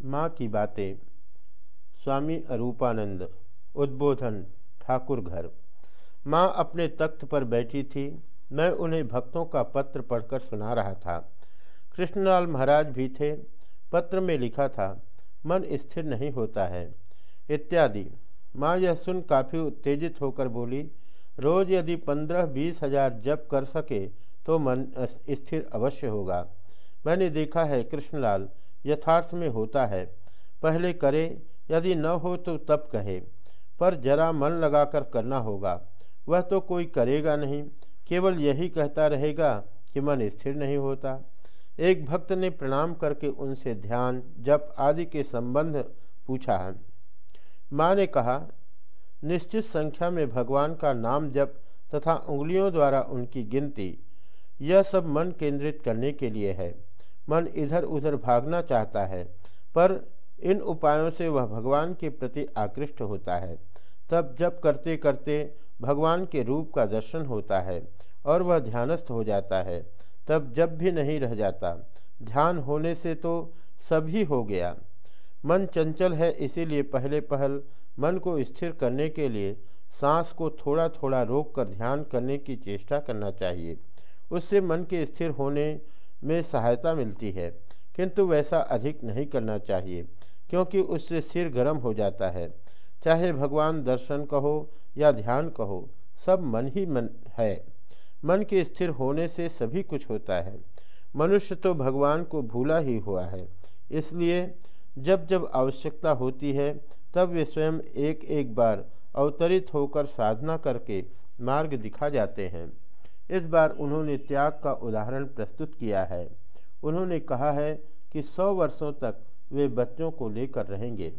माँ की बातें। स्वामी अरूपानंद, उद्बोधन, ठाकुर घर। माँ अपने तख्त पर बैठी थी। मैं उन्हें भक्तों का पत्र पढ़कर सुना रहा था। कृष्णलाल महाराज भी थे। पत्र में लिखा था, मन स्थिर नहीं होता है। इत्यादि। माँ यह सुन काफ़ी उत्तेजित होकर बोली, रोज़ यदि पंद्रह बीस हज़ार जप कर सके तो मन स्थिर अवश्य होगा। मैंने देखा है कृष्णलाल यथार्थ में होता है। पहले करे, यदि न हो तो तब कहे। पर जरा मन लगाकर करना होगा। वह तो कोई करेगा नहीं। केवल यही कहता रहेगा कि मन स्थिर नहीं होता। एक भक्त ने प्रणाम करके उनसे ध्यान, जप आदि के संबंध पूछा। है माँ ने कहा, निश्चित संख्या में भगवान का नाम जप तथा उंगलियों द्वारा उनकी गिनती, यह सब मन केंद्रित करने के लिए है। मन इधर उधर भागना चाहता है, पर इन उपायों से वह भगवान के प्रति आकृष्ट होता है। तब जब करते करते भगवान के रूप का दर्शन होता है और वह ध्यानस्थ हो जाता है। तब जब भी नहीं रह जाता। ध्यान होने से तो सभी हो गया। मन चंचल है इसीलिए पहले पहल मन को स्थिर करने के लिए सांस को थोड़ा थोड़ा रोक कर ध्यान करने की चेष्टा करना चाहिए। उससे मन के स्थिर होने में सहायता मिलती है, किंतु वैसा अधिक नहीं करना चाहिए, क्योंकि उससे सिर गर्म हो जाता है। चाहे भगवान दर्शन कहो या ध्यान कहो, सब मन ही मन है। मन के स्थिर होने से सभी कुछ होता है। मनुष्य तो भगवान को भूला ही हुआ है। इसलिए जब जब आवश्यकता होती है, तब वे स्वयं एक एक बार अवतरित होकर साधना करके मार्ग दिखा जाते हैं। इस बार उन्होंने त्याग का उदाहरण प्रस्तुत किया है। उन्होंने कहा है कि सौ वर्षों तक वे बच्चों को लेकर रहेंगे।